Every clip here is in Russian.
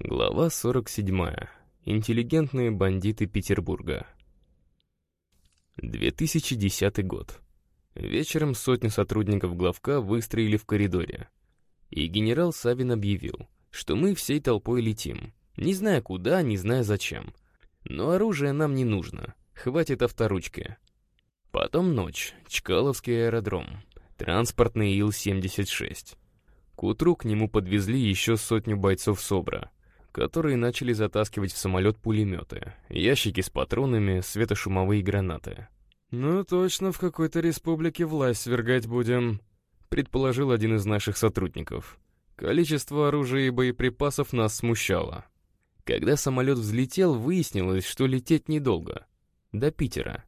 Глава 47. Интеллигентные бандиты Петербурга. 2010 год. Вечером сотни сотрудников главка выстроили в коридоре. И генерал Савин объявил, что мы всей толпой летим, не зная куда, не зная зачем. Но оружие нам не нужно, хватит авторучки. Потом ночь, Чкаловский аэродром, транспортный Ил-76. К утру к нему подвезли еще сотню бойцов СОБРа — которые начали затаскивать в самолет пулеметы, ящики с патронами, светошумовые гранаты. «Ну точно в какой-то республике власть свергать будем», — предположил один из наших сотрудников. Количество оружия и боеприпасов нас смущало. Когда самолет взлетел, выяснилось, что лететь недолго. До Питера.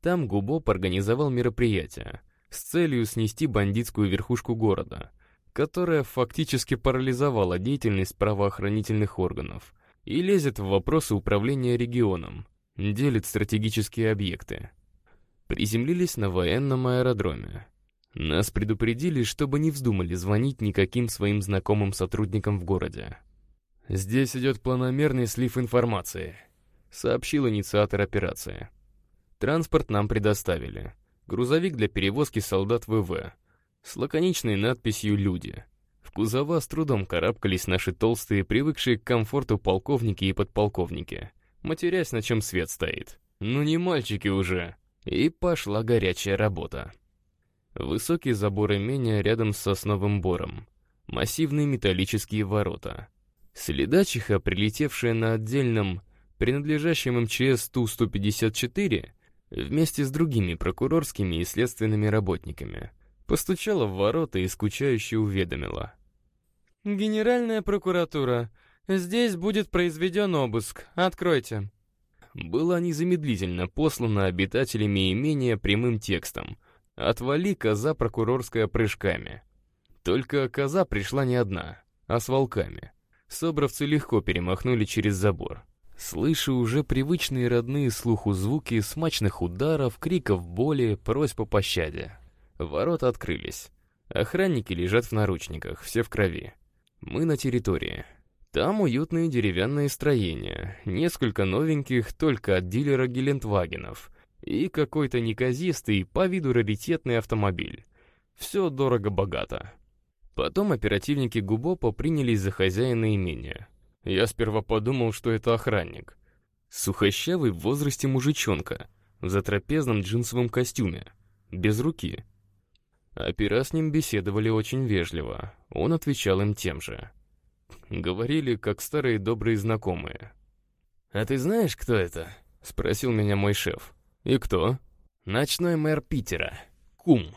Там Губоп организовал мероприятие с целью снести бандитскую верхушку города — которая фактически парализовала деятельность правоохранительных органов и лезет в вопросы управления регионом, делит стратегические объекты. Приземлились на военном аэродроме. Нас предупредили, чтобы не вздумали звонить никаким своим знакомым сотрудникам в городе. «Здесь идет планомерный слив информации», — сообщил инициатор операции. Транспорт нам предоставили. Грузовик для перевозки солдат ВВ — с лаконичной надписью «Люди». В кузова с трудом карабкались наши толстые, привыкшие к комфорту полковники и подполковники, матерясь, на чем свет стоит. Ну не мальчики уже. И пошла горячая работа. Высокий забор имения рядом с сосновым бором. Массивные металлические ворота. Следачиха, прилетевшая на отдельном, принадлежащем МЧС Ту-154, вместе с другими прокурорскими и следственными работниками — Постучала в ворота и скучающе уведомила. «Генеральная прокуратура, здесь будет произведен обыск. Откройте». Была незамедлительно послана обитателями имения прямым текстом. «Отвали, коза прокурорская прыжками». Только коза пришла не одна, а с волками. Собровцы легко перемахнули через забор. Слышу уже привычные родные слуху звуки смачных ударов, криков боли, просьб о пощаде. Ворота открылись. Охранники лежат в наручниках, все в крови. Мы на территории. Там уютные деревянные строения, несколько новеньких только от дилера Гелендвагенов и какой-то неказистый, по виду раритетный автомобиль. Все дорого-богато. Потом оперативники Губопа принялись за хозяина имения. Я сперва подумал, что это охранник. Сухощавый в возрасте мужичонка, в затрапезном джинсовом костюме, без руки — Опера с ним беседовали очень вежливо, он отвечал им тем же. Говорили, как старые добрые знакомые. «А ты знаешь, кто это?» — спросил меня мой шеф. «И кто?» «Ночной мэр Питера. Кум».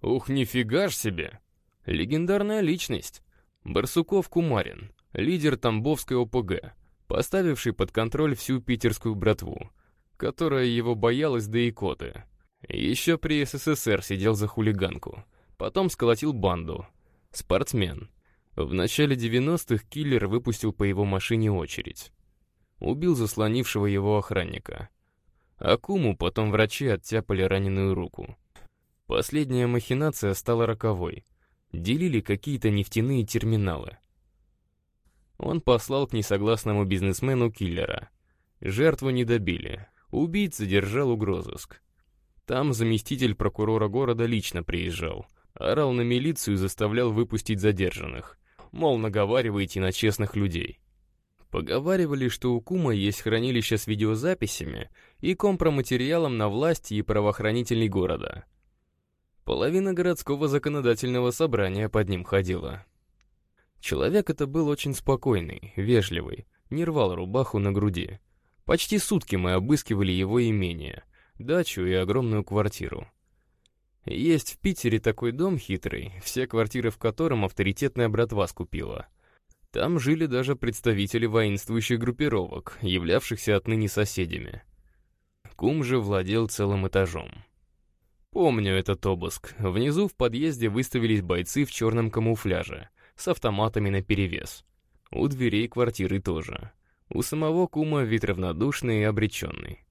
«Ух, нифига ж себе!» Легендарная личность. Барсуков Кумарин, лидер Тамбовской ОПГ, поставивший под контроль всю питерскую братву, которая его боялась до икоты. Еще при СССР сидел за хулиганку. Потом сколотил банду. Спортсмен. В начале 90-х киллер выпустил по его машине очередь. Убил заслонившего его охранника. Акуму потом врачи оттяпали раненую руку. Последняя махинация стала роковой. Делили какие-то нефтяные терминалы. Он послал к несогласному бизнесмену киллера. Жертву не добили. Убийца держал угрозыск. Там заместитель прокурора города лично приезжал. Орал на милицию и заставлял выпустить задержанных. Мол, наговаривайте на честных людей. Поговаривали, что у Кума есть хранилище с видеозаписями и компроматериалом на власти и правоохранительной города. Половина городского законодательного собрания под ним ходила. Человек это был очень спокойный, вежливый, не рвал рубаху на груди. Почти сутки мы обыскивали его имение — дачу и огромную квартиру. Есть в Питере такой дом хитрый, все квартиры в котором авторитетная братва скупила. Там жили даже представители воинствующих группировок, являвшихся отныне соседями. Кум же владел целым этажом. Помню этот обыск. Внизу в подъезде выставились бойцы в черном камуфляже, с автоматами наперевес. У дверей квартиры тоже. У самого кума вид равнодушный и обреченный.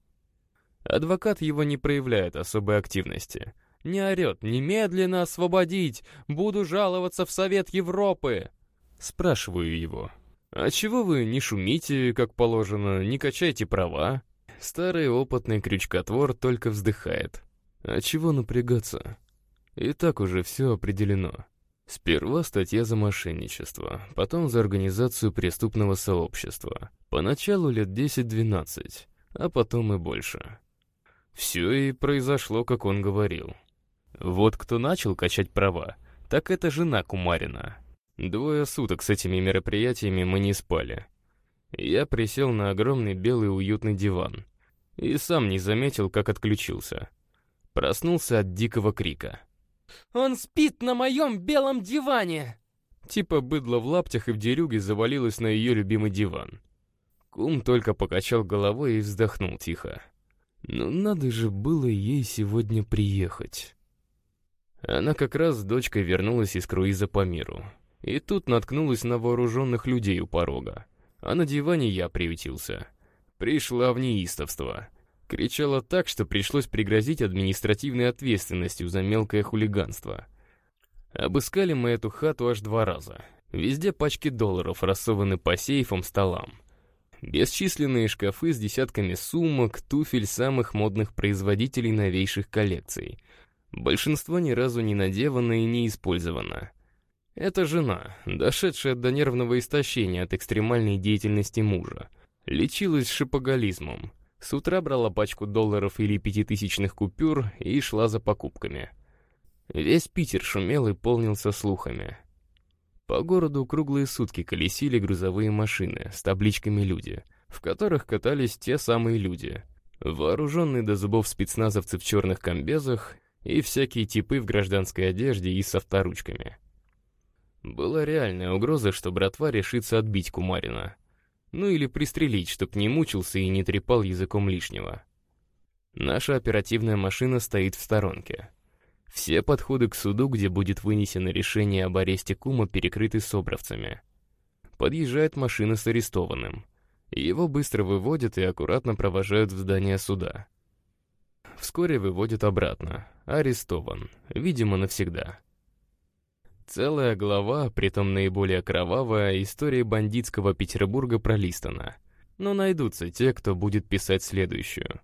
Адвокат его не проявляет особой активности. Не орет «Немедленно освободить! Буду жаловаться в Совет Европы!» Спрашиваю его. А чего вы не шумите, как положено, не качайте права? Старый опытный крючкотвор только вздыхает. А чего напрягаться? И так уже все определено. Сперва статья за мошенничество, потом за организацию преступного сообщества. Поначалу лет 10-12, а потом и больше. Все и произошло, как он говорил. Вот кто начал качать права, так это жена Кумарина. Двое суток с этими мероприятиями мы не спали. Я присел на огромный белый уютный диван и сам не заметил, как отключился. Проснулся от дикого крика. «Он спит на моем белом диване!» Типа быдло в лаптях и в дерюге завалилось на ее любимый диван. Кум только покачал головой и вздохнул тихо. Ну надо же было ей сегодня приехать. Она как раз с дочкой вернулась из круиза по миру. И тут наткнулась на вооруженных людей у порога. А на диване я приютился. Пришла в неистовство. Кричала так, что пришлось пригрозить административной ответственностью за мелкое хулиганство. Обыскали мы эту хату аж два раза. Везде пачки долларов рассованы по сейфам, столам. Бесчисленные шкафы с десятками сумок, туфель самых модных производителей новейших коллекций. Большинство ни разу не надевано и не использовано. Это жена, дошедшая до нервного истощения от экстремальной деятельности мужа. Лечилась шипоголизмом. С утра брала пачку долларов или пятитысячных купюр и шла за покупками. Весь Питер шумел и полнился слухами. По городу круглые сутки колесили грузовые машины с табличками «Люди», в которых катались те самые люди, вооруженные до зубов спецназовцы в черных комбезах и всякие типы в гражданской одежде и с авторучками. Была реальная угроза, что братва решится отбить Кумарина. Ну или пристрелить, чтоб не мучился и не трепал языком лишнего. Наша оперативная машина стоит в сторонке. Все подходы к суду, где будет вынесено решение об аресте Кума, перекрыты собравцами. Подъезжает машина с арестованным. Его быстро выводят и аккуратно провожают в здание суда. Вскоре выводят обратно. Арестован. Видимо, навсегда. Целая глава, притом наиболее кровавая, истории бандитского Петербурга пролистана. Но найдутся те, кто будет писать следующую.